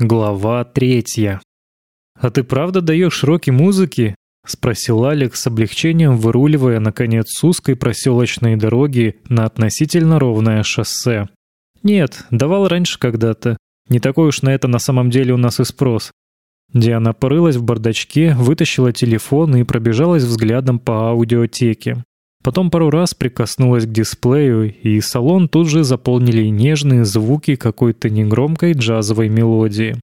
Глава третья. «А ты правда даешь уроки музыки?» — спросил Алекс с облегчением, выруливая, наконец, с узкой проселочной дороги на относительно ровное шоссе. «Нет, давал раньше когда-то. Не такой уж на это на самом деле у нас и спрос». Диана порылась в бардачке, вытащила телефон и пробежалась взглядом по аудиотеке. Потом пару раз прикоснулась к дисплею, и салон тут же заполнили нежные звуки какой-то негромкой джазовой мелодии.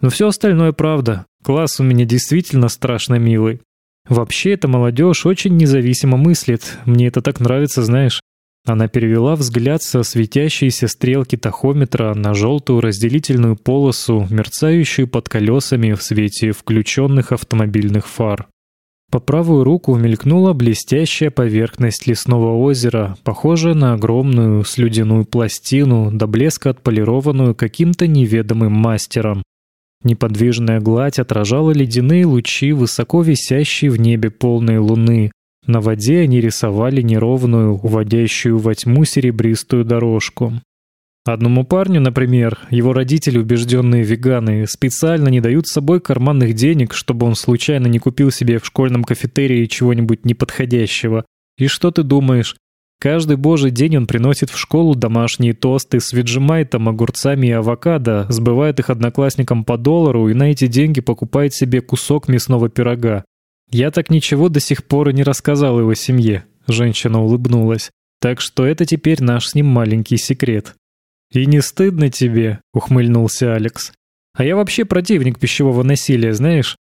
Но все остальное правда. Класс у меня действительно страшно милый. Вообще эта молодежь очень независимо мыслит. Мне это так нравится, знаешь. Она перевела взгляд со светящейся стрелки тахометра на желтую разделительную полосу, мерцающую под колесами в свете включенных автомобильных фар. По правую руку мелькнула блестящая поверхность лесного озера, похожая на огромную слюдяную пластину, до блеска отполированную каким-то неведомым мастером. Неподвижная гладь отражала ледяные лучи высоко висящей в небе полной луны. На воде они рисовали неровную, уводящую во тьму серебристую дорожку. Одному парню, например, его родители, убежденные веганы, специально не дают с собой карманных денег, чтобы он случайно не купил себе в школьном кафетерии чего-нибудь неподходящего. И что ты думаешь? Каждый божий день он приносит в школу домашние тосты с веджемайтом, огурцами и авокадо, сбывает их одноклассникам по доллару и на эти деньги покупает себе кусок мясного пирога. Я так ничего до сих пор и не рассказал его семье. Женщина улыбнулась. Так что это теперь наш с ним маленький секрет. «И не стыдно тебе?» — ухмыльнулся Алекс. «А я вообще противник пищевого насилия, знаешь?»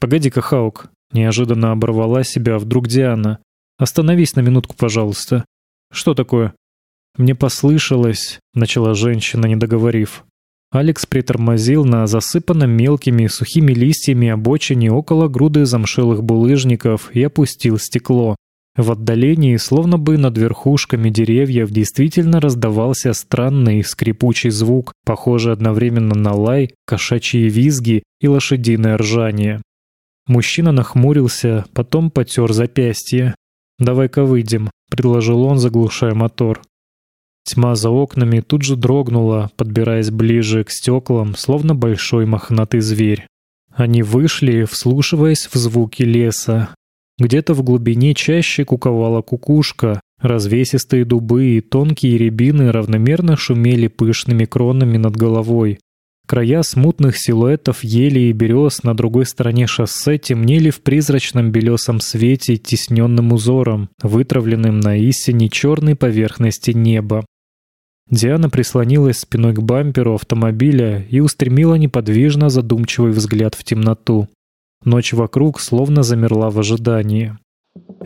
«Погоди-ка, Хаук!» — неожиданно оборвала себя вдруг Диана. «Остановись на минутку, пожалуйста». «Что такое?» «Мне послышалось», — начала женщина, не договорив. Алекс притормозил на засыпанном мелкими сухими листьями обочине около груды замшелых булыжников и опустил стекло. В отдалении, словно бы над верхушками деревьев, действительно раздавался странный скрипучий звук, похожий одновременно на лай, кошачьи визги и лошадиное ржание. Мужчина нахмурился, потом потер запястье. «Давай-ка выйдем», — предложил он, заглушая мотор. Тьма за окнами тут же дрогнула, подбираясь ближе к стеклам, словно большой мохнатый зверь. Они вышли, вслушиваясь в звуки леса, где-то в глубине чаще куковала кукушка, развесистые дубы и тонкие рябины равномерно шумели пышными кронами над головой. Края смутных силуэтов ели и берез на другой стороне шоссе темнели в призрачном белесом свете тесненным узором, вытравленным на истине черной поверхности неба. Диана прислонилась спиной к бамперу автомобиля и устремила неподвижно задумчивый взгляд в темноту. Ночь вокруг словно замерла в ожидании.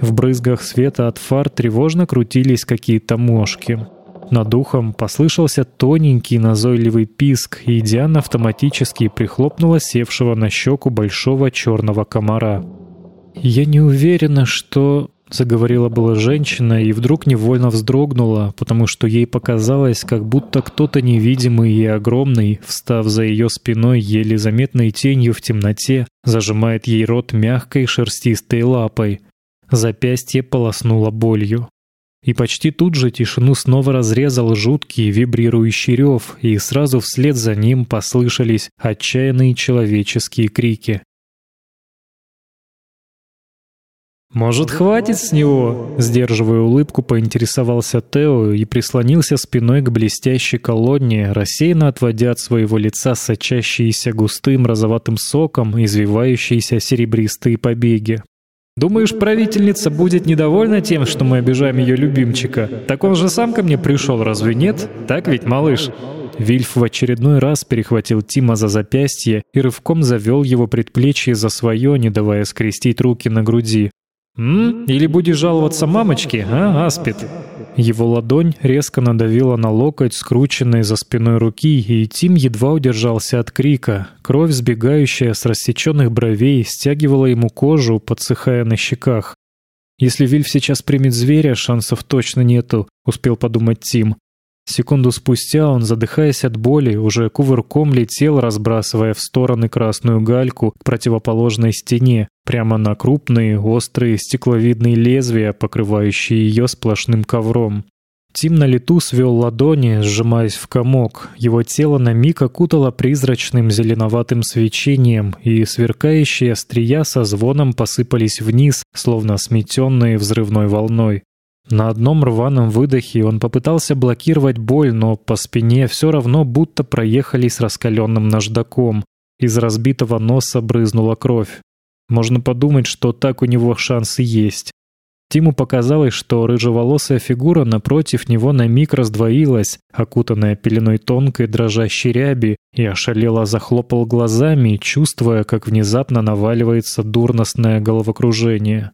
В брызгах света от фар тревожно крутились какие-то мошки. Над ухом послышался тоненький назойливый писк, и Диана автоматически прихлопнула севшего на щеку большого черного комара. «Я не уверена, что...» Заговорила была женщина и вдруг невольно вздрогнула, потому что ей показалось, как будто кто-то невидимый и огромный, встав за ее спиной еле заметной тенью в темноте, зажимает ей рот мягкой шерстистой лапой. Запястье полоснуло болью. И почти тут же тишину снова разрезал жуткий вибрирующий рев, и сразу вслед за ним послышались отчаянные человеческие крики. «Может, хватит с него?» Сдерживая улыбку, поинтересовался Тео и прислонился спиной к блестящей колонне, рассеянно отводя от своего лица сочащиеся густым розоватым соком извивающиеся серебристые побеги. «Думаешь, правительница будет недовольна тем, что мы обижаем ее любимчика? Так он же сам ко мне пришел, разве нет? Так ведь, малыш?» Вильф в очередной раз перехватил Тима за запястье и рывком завел его предплечье за свое, не давая скрестить руки на груди. «М? Или будешь жаловаться мамочке, а, Аспид?» Его ладонь резко надавила на локоть, скрученный за спиной руки, и Тим едва удержался от крика. Кровь, сбегающая с рассеченных бровей, стягивала ему кожу, подсыхая на щеках. «Если Вильф сейчас примет зверя, шансов точно нету», — успел подумать Тим. Секунду спустя он, задыхаясь от боли, уже кувырком летел, разбрасывая в стороны красную гальку к противоположной стене, прямо на крупные, острые, стекловидные лезвия, покрывающие ее сплошным ковром. Тим на лету свел ладони, сжимаясь в комок. Его тело на миг окутало призрачным зеленоватым свечением, и сверкающие острия со звоном посыпались вниз, словно сметенные взрывной волной. На одном рваном выдохе он попытался блокировать боль, но по спине все равно будто проехали с раскаленным наждаком. Из разбитого носа брызнула кровь. Можно подумать, что так у него шансы есть. Тиму показалось, что рыжеволосая фигура напротив него на миг раздвоилась, окутанная пеленой тонкой дрожащей ряби, и ошалело захлопал глазами, чувствуя, как внезапно наваливается дурностное головокружение.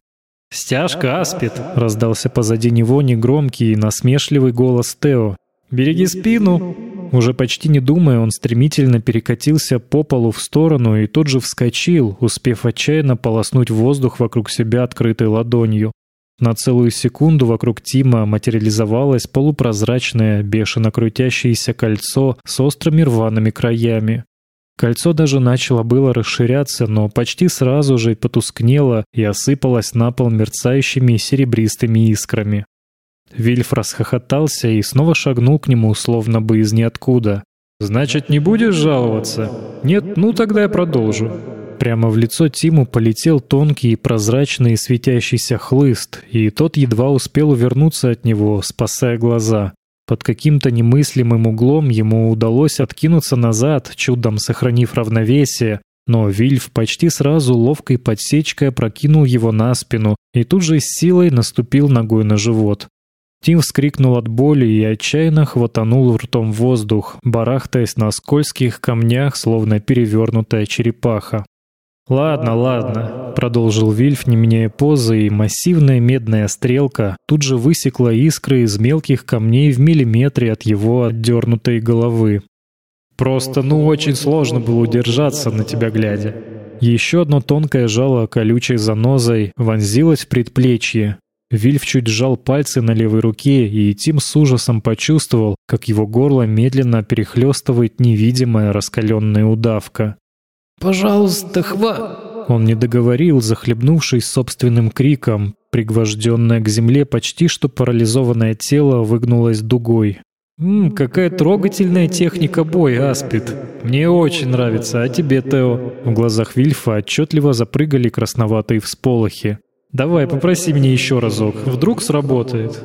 «Стяжка, Аспид!» — раздался позади него негромкий и насмешливый голос Тео. «Береги спину!» Уже почти не думая, он стремительно перекатился по полу в сторону и тут же вскочил, успев отчаянно полоснуть воздух вокруг себя открытой ладонью. На целую секунду вокруг Тима материализовалось полупрозрачное, бешено крутящееся кольцо с острыми рваными краями. Кольцо даже начало было расширяться, но почти сразу же потускнело и осыпалось на пол мерцающими серебристыми искрами. Вильф расхохотался и снова шагнул к нему, словно бы из ниоткуда. «Значит, не будешь жаловаться? Нет? Ну тогда я продолжу». Прямо в лицо Тиму полетел тонкий, прозрачный, светящийся хлыст, и тот едва успел увернуться от него, спасая глаза. Под каким-то немыслимым углом ему удалось откинуться назад, чудом сохранив равновесие, но Вильф почти сразу ловкой подсечкой прокинул его на спину и тут же с силой наступил ногой на живот. Тим вскрикнул от боли и отчаянно хватанул ртом воздух, барахтаясь на скользких камнях, словно перевернутая черепаха. «Ладно, ладно», — продолжил Вильф, не меняя позы, и массивная медная стрелка тут же высекла искры из мелких камней в миллиметре от его отдернутой головы. «Просто, ну, очень сложно было удержаться на тебя глядя». Еще одно тонкое жало колючей занозой вонзилось в предплечье. Вильф чуть сжал пальцы на левой руке, и Тим с ужасом почувствовал, как его горло медленно перехлестывает невидимая раскаленная удавка. «Пожалуйста, хва...» Он не договорил, захлебнувшись собственным криком. Пригвожденное к земле почти что парализованное тело выгнулось дугой. «Ммм, какая трогательная техника боя, Аспид. Мне очень нравится, а тебе, Тео?» В глазах Вильфа отчетливо запрыгали красноватые всполохи. «Давай, попроси меня еще разок. Вдруг сработает?»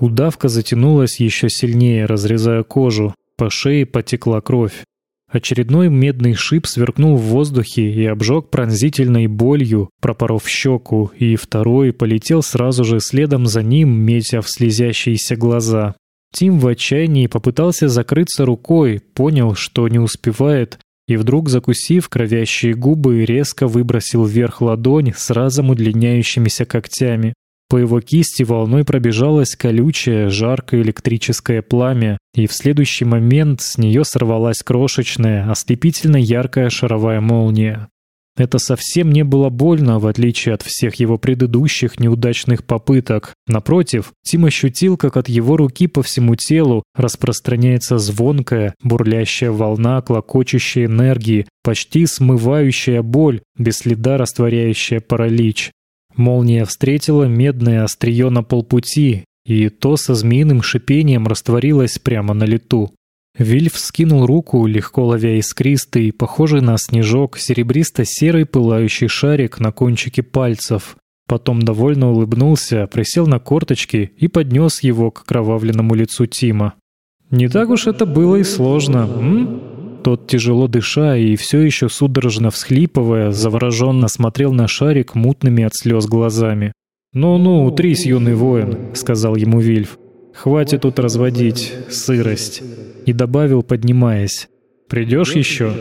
Удавка затянулась еще сильнее, разрезая кожу. По шее потекла кровь. Очередной медный шип сверкнул в воздухе и обжег пронзительной болью, пропоров щеку, и второй полетел сразу же следом за ним, метя в слезящиеся глаза. Тим в отчаянии попытался закрыться рукой, понял, что не успевает, и вдруг, закусив кровящие губы, резко выбросил вверх ладонь с разом удлиняющимися когтями. По его кисти волной пробежалось колючее, жаркое электрическое пламя, и в следующий момент с нее сорвалась крошечная, ослепительно яркая шаровая молния. Это совсем не было больно, в отличие от всех его предыдущих неудачных попыток. Напротив, Тим ощутил, как от его руки по всему телу распространяется звонкая, бурлящая волна клокочущей энергии, почти смывающая боль, без следа растворяющая паралич. Молния встретила медное острие на полпути, и то со змеиным шипением растворилось прямо на лету. Вильф скинул руку, легко ловя искристый, похожий на снежок, серебристо-серый пылающий шарик на кончике пальцев. Потом довольно улыбнулся, присел на корточки и поднес его к кровавленному лицу Тима. «Не так уж это было и сложно, м?» Тот, тяжело дыша и все еще судорожно всхлипывая, завороженно смотрел на шарик мутными от слез глазами. «Ну-ну, утрись, юный воин», — сказал ему Вильф. «Хватит тут разводить сырость». И добавил, поднимаясь. «Придешь еще?»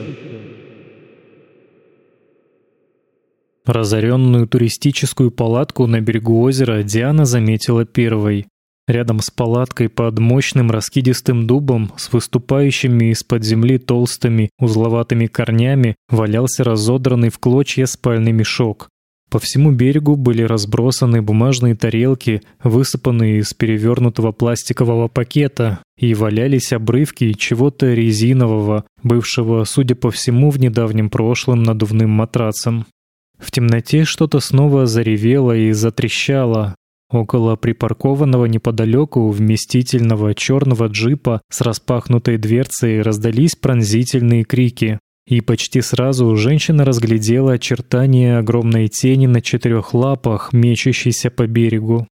Разоренную туристическую палатку на берегу озера Диана заметила первой. Рядом с палаткой под мощным раскидистым дубом с выступающими из-под земли толстыми узловатыми корнями валялся разодранный в клочья спальный мешок. По всему берегу были разбросаны бумажные тарелки, высыпанные из перевернутого пластикового пакета, и валялись обрывки чего-то резинового, бывшего, судя по всему, в недавнем прошлом надувным матрацем. В темноте что-то снова заревело и затрещало, около припаркованного неподалеку вместительного черного джипа с распахнутой дверцей раздались пронзительные крики. И почти сразу женщина разглядела очертания огромной тени на четырех лапах, мечущейся по берегу.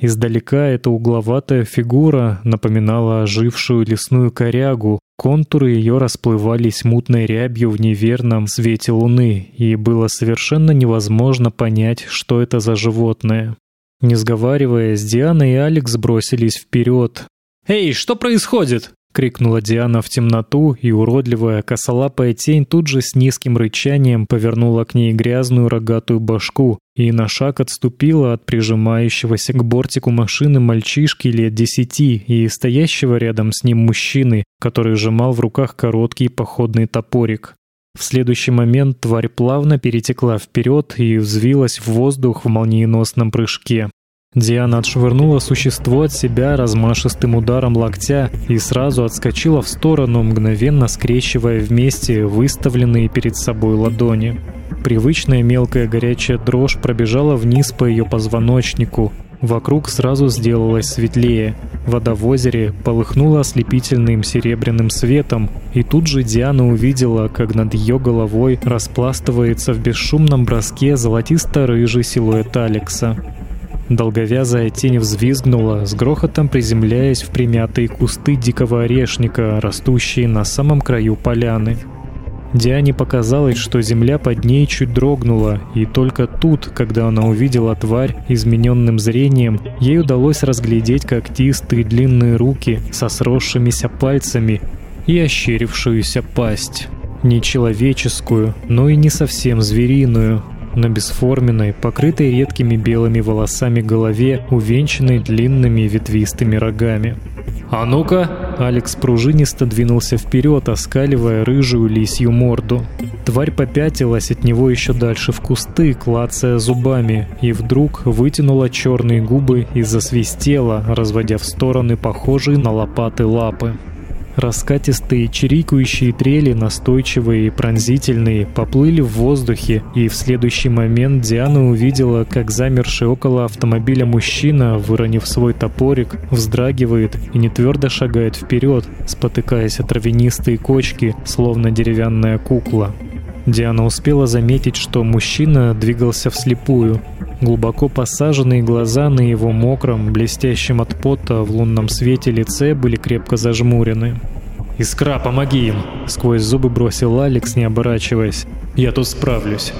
Издалека эта угловатая фигура напоминала ожившую лесную корягу, контуры ее расплывались мутной рябью в неверном свете луны, и было совершенно невозможно понять, что это за животное. Не сговариваясь, Диана и Алекс бросились вперед. «Эй, что происходит?» — крикнула Диана в темноту, и уродливая косолапая тень тут же с низким рычанием повернула к ней грязную рогатую башку и на шаг отступила от прижимающегося к бортику машины мальчишки лет десяти и стоящего рядом с ним мужчины, который сжимал в руках короткий походный топорик. В следующий момент тварь плавно перетекла вперед и взвилась в воздух в молниеносном прыжке. Диана отшвырнула существо от себя размашистым ударом локтя и сразу отскочила в сторону, мгновенно скрещивая вместе выставленные перед собой ладони. Привычная мелкая горячая дрожь пробежала вниз по ее позвоночнику. Вокруг сразу сделалось светлее. Вода в озере полыхнула ослепительным серебряным светом, и тут же Диана увидела, как над ее головой распластывается в бесшумном броске золотисто-рыжий силуэт Алекса. Долговязая тень взвизгнула, с грохотом приземляясь в примятые кусты дикого орешника, растущие на самом краю поляны. Диане показалось, что земля под ней чуть дрогнула, и только тут, когда она увидела тварь измененным зрением, ей удалось разглядеть когтистые длинные руки со сросшимися пальцами и ощерившуюся пасть. Не человеческую, но и не совсем звериную, на бесформенной, покрытой редкими белыми волосами голове, увенчанной длинными ветвистыми рогами. «А ну-ка!» Алекс пружинисто двинулся вперед, оскаливая рыжую лисью морду. Тварь попятилась от него еще дальше в кусты, клацая зубами, и вдруг вытянула черные губы и засвистела, разводя в стороны похожие на лопаты лапы. Раскатистые чирикающие трели, настойчивые и пронзительные, поплыли в воздухе, и в следующий момент Диана увидела, как замерший около автомобиля мужчина, выронив свой топорик, вздрагивает и нетвердо шагает вперед, спотыкаясь о травянистые кочки, словно деревянная кукла. Диана успела заметить, что мужчина двигался вслепую. Глубоко посаженные глаза на его мокром, блестящем от пота в лунном свете лице были крепко зажмурены. «Искра, помоги им!» — сквозь зубы бросил Алекс, не оборачиваясь. «Я тут справлюсь».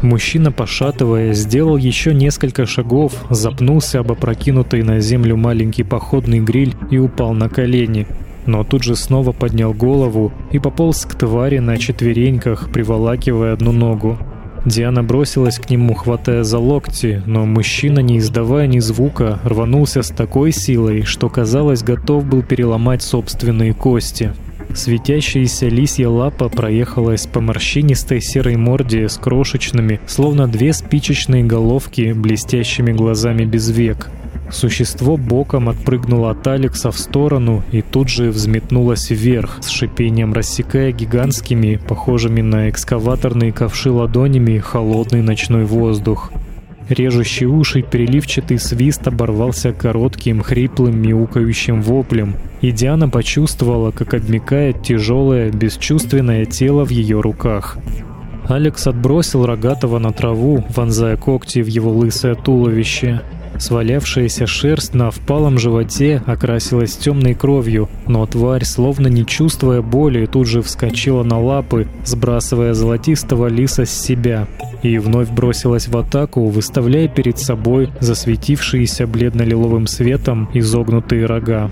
Мужчина, пошатываясь, сделал еще несколько шагов, запнулся об опрокинутый на землю маленький походный гриль и упал на колени. Но тут же снова поднял голову и пополз к твари на четвереньках, приволакивая одну ногу. Диана бросилась к нему, хватая за локти, но мужчина, не издавая ни звука, рванулся с такой силой, что, казалось, готов был переломать собственные кости. Светящаяся лисья лапа проехалась по морщинистой серой морде с крошечными, словно две спичечные головки, блестящими глазами без век. Существо боком отпрыгнуло от Алекса в сторону и тут же взметнулось вверх, с шипением рассекая гигантскими, похожими на экскаваторные ковши ладонями, холодный ночной воздух. Режущий уши переливчатый свист оборвался коротким, хриплым, мяукающим воплем, и Диана почувствовала, как обмякает тяжелое, бесчувственное тело в ее руках. Алекс отбросил рогатого на траву, вонзая когти в его лысое туловище. Свалявшаяся шерсть на впалом животе окрасилась темной кровью, но тварь, словно не чувствуя боли, тут же вскочила на лапы, сбрасывая золотистого лиса с себя, и вновь бросилась в атаку, выставляя перед собой засветившиеся бледно-лиловым светом изогнутые рога.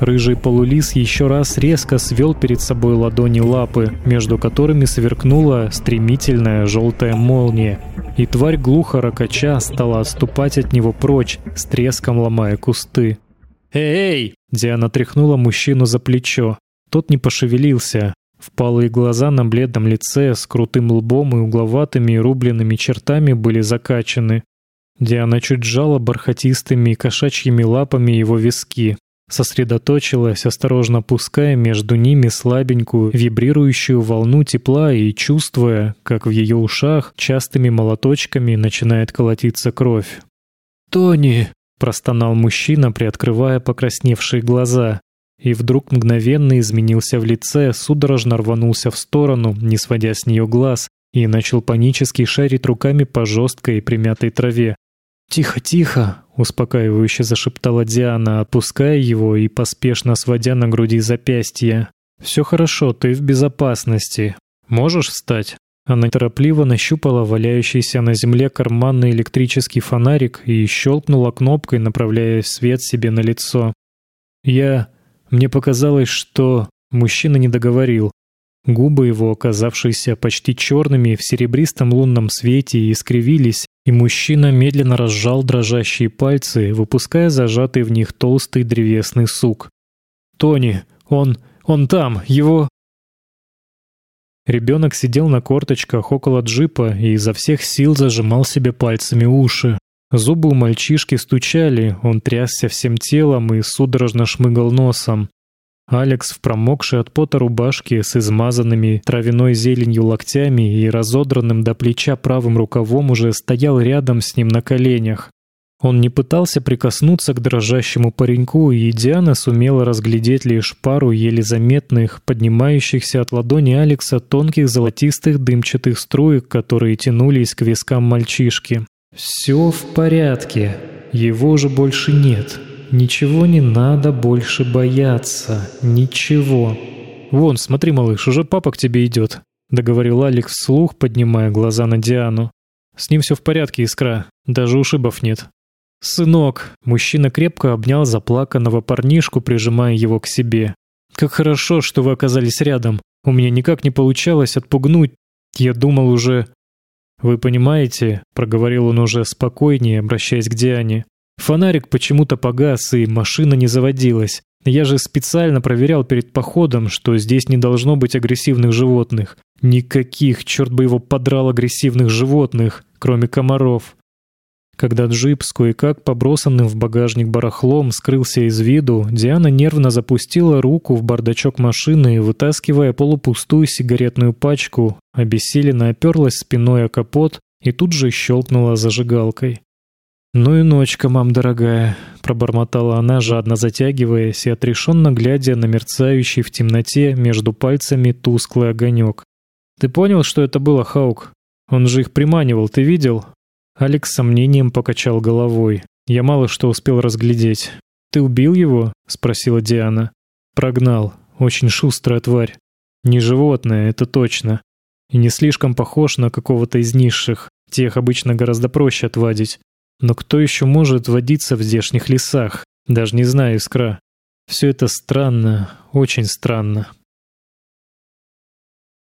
Рыжий полулис еще раз резко свел перед собой ладони лапы, между которыми сверкнула стремительная желтая молния, и тварь глухо ракача стала отступать от него прочь, с треском ломая кусты. «Эй!» — Диана тряхнула мужчину за плечо. Тот не пошевелился. Впалые глаза на бледном лице с крутым лбом и угловатыми и рубленными чертами были закачаны. Диана чуть сжала бархатистыми кошачьими лапами его виски, сосредоточилась, осторожно пуская между ними слабенькую вибрирующую волну тепла и чувствуя, как в ее ушах частыми молоточками начинает колотиться кровь. «Тони!» — простонал мужчина, приоткрывая покрасневшие глаза. И вдруг мгновенно изменился в лице, судорожно рванулся в сторону, не сводя с нее глаз, и начал панически шарить руками по жесткой примятой траве. «Тихо, тихо!» — успокаивающе зашептала Диана, отпуская его и поспешно сводя на груди запястья. «Все хорошо, ты в безопасности. Можешь встать?» Она торопливо нащупала валяющийся на земле карманный электрический фонарик и щелкнула кнопкой, направляя свет себе на лицо. «Я... Мне показалось, что...» Мужчина не договорил. Губы его, оказавшиеся почти черными в серебристом лунном свете, искривились, и мужчина медленно разжал дрожащие пальцы, выпуская зажатый в них толстый древесный сук. «Тони! Он... он там! Его...» Ребенок сидел на корточках около джипа и изо всех сил зажимал себе пальцами уши. Зубы у мальчишки стучали, он трясся всем телом и судорожно шмыгал носом. Алекс в промокшей от пота рубашке с измазанными травяной зеленью локтями и разодранным до плеча правым рукавом уже стоял рядом с ним на коленях. Он не пытался прикоснуться к дрожащему пареньку, и Диана сумела разглядеть лишь пару еле заметных, поднимающихся от ладони Алекса тонких золотистых дымчатых струек, которые тянулись к вискам мальчишки. «Все в порядке. Его же больше нет. Ничего не надо больше бояться. Ничего». «Вон, смотри, малыш, уже папа к тебе идет», — договорил Алекс вслух, поднимая глаза на Диану. «С ним все в порядке, Искра. Даже ушибов нет». «Сынок!» Мужчина крепко обнял заплаканного парнишку, прижимая его к себе. «Как хорошо, что вы оказались рядом. У меня никак не получалось отпугнуть. Я думал уже...» «Вы понимаете?» — проговорил он уже спокойнее, обращаясь к Диане. «Фонарик почему-то погас, и машина не заводилась. Я же специально проверял перед походом, что здесь не должно быть агрессивных животных. Никаких, черт бы его подрал, агрессивных животных, кроме комаров. Когда джип с кое-как побросанным в багажник барахлом скрылся из виду, Диана нервно запустила руку в бардачок машины, вытаскивая полупустую сигаретную пачку, обессиленно оперлась спиной о капот и тут же щелкнула зажигалкой. «Ну и ночка, мам дорогая», — пробормотала она, жадно затягиваясь и отрешенно глядя на мерцающий в темноте между пальцами тусклый огонек. «Ты понял, что это было, Хаук? Он же их приманивал, ты видел? Алекс сомнением покачал головой. Я мало что успел разглядеть. «Ты убил его?» — спросила Диана. «Прогнал. Очень шустрая тварь. Не животное, это точно. И не слишком похож на какого-то из низших. Тех обычно гораздо проще отвадить. Но кто еще может водиться в здешних лесах? Даже не знаю, Искра. Все это странно, очень странно».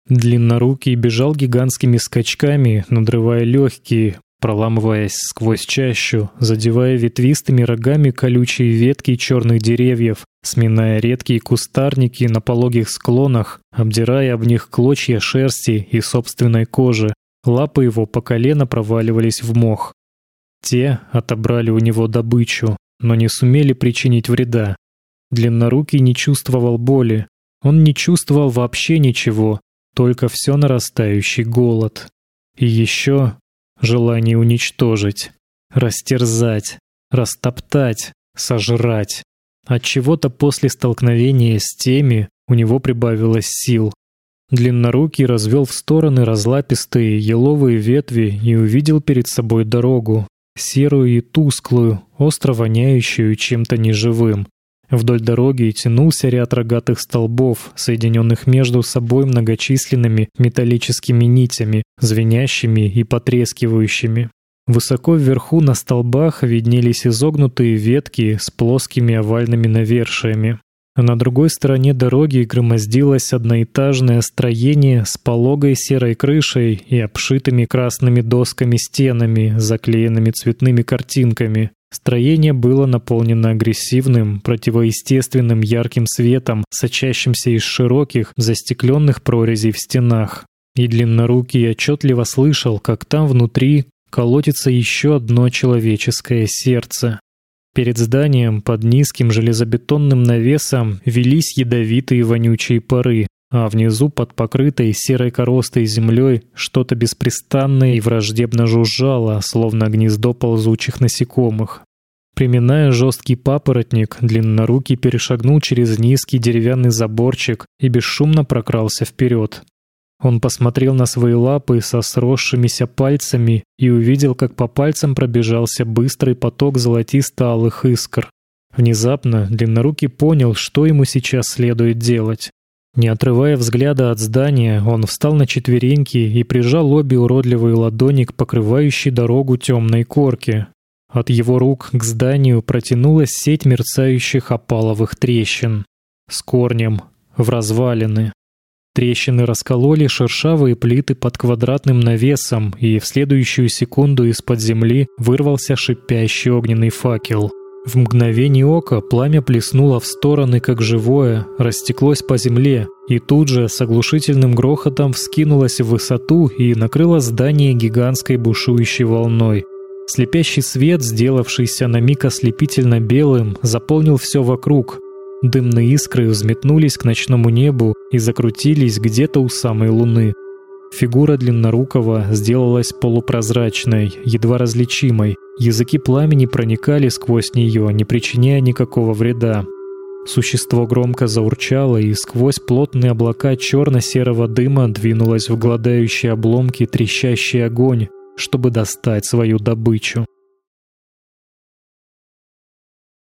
Длиннорукий бежал гигантскими скачками, надрывая легкие, проламываясь сквозь чащу, задевая ветвистыми рогами колючие ветки черных деревьев, сминая редкие кустарники на пологих склонах, обдирая об них клочья шерсти и собственной кожи. Лапы его по колено проваливались в мох. Те отобрали у него добычу, но не сумели причинить вреда. Длиннорукий не чувствовал боли. Он не чувствовал вообще ничего, только все нарастающий голод. И еще желание уничтожить, растерзать, растоптать, сожрать. От чего-то после столкновения с теми у него прибавилось сил. Длиннорукий развел в стороны разлапистые еловые ветви и увидел перед собой дорогу, серую и тусклую, остро воняющую чем-то неживым. Вдоль дороги тянулся ряд рогатых столбов, соединенных между собой многочисленными металлическими нитями, звенящими и потрескивающими. Высоко вверху на столбах виднелись изогнутые ветки с плоскими овальными навершиями. А на другой стороне дороги громоздилось одноэтажное строение с пологой серой крышей и обшитыми красными досками стенами, заклеенными цветными картинками. Строение было наполнено агрессивным, противоестественным ярким светом, сочащимся из широких, застекленных прорезей в стенах. И длиннорукий отчетливо слышал, как там внутри колотится еще одно человеческое сердце. Перед зданием под низким железобетонным навесом велись ядовитые вонючие пары, а внизу под покрытой серой коростой землей что-то беспрестанное и враждебно жужжало, словно гнездо ползучих насекомых. Приминая жесткий папоротник, длиннорукий перешагнул через низкий деревянный заборчик и бесшумно прокрался вперед. Он посмотрел на свои лапы со сросшимися пальцами и увидел, как по пальцам пробежался быстрый поток золотисто-алых искр. Внезапно длиннорукий понял, что ему сейчас следует делать. Не отрывая взгляда от здания, он встал на четвереньки и прижал обе уродливые ладони к покрывающей дорогу темной корке, от его рук к зданию протянулась сеть мерцающих опаловых трещин. С корнем, в развалины. Трещины раскололи шершавые плиты под квадратным навесом, и в следующую секунду из-под земли вырвался шипящий огненный факел. В мгновение ока пламя плеснуло в стороны, как живое, растеклось по земле, и тут же с оглушительным грохотом вскинулось в высоту и накрыло здание гигантской бушующей волной. Слепящий свет, сделавшийся на миг ослепительно белым, заполнил все вокруг. Дымные искры взметнулись к ночному небу и закрутились где-то у самой луны. Фигура длиннорукого сделалась полупрозрачной, едва различимой. Языки пламени проникали сквозь нее, не причиняя никакого вреда. Существо громко заурчало, и сквозь плотные облака черно-серого дыма двинулось в гладающие обломки трещащий огонь, чтобы достать свою добычу.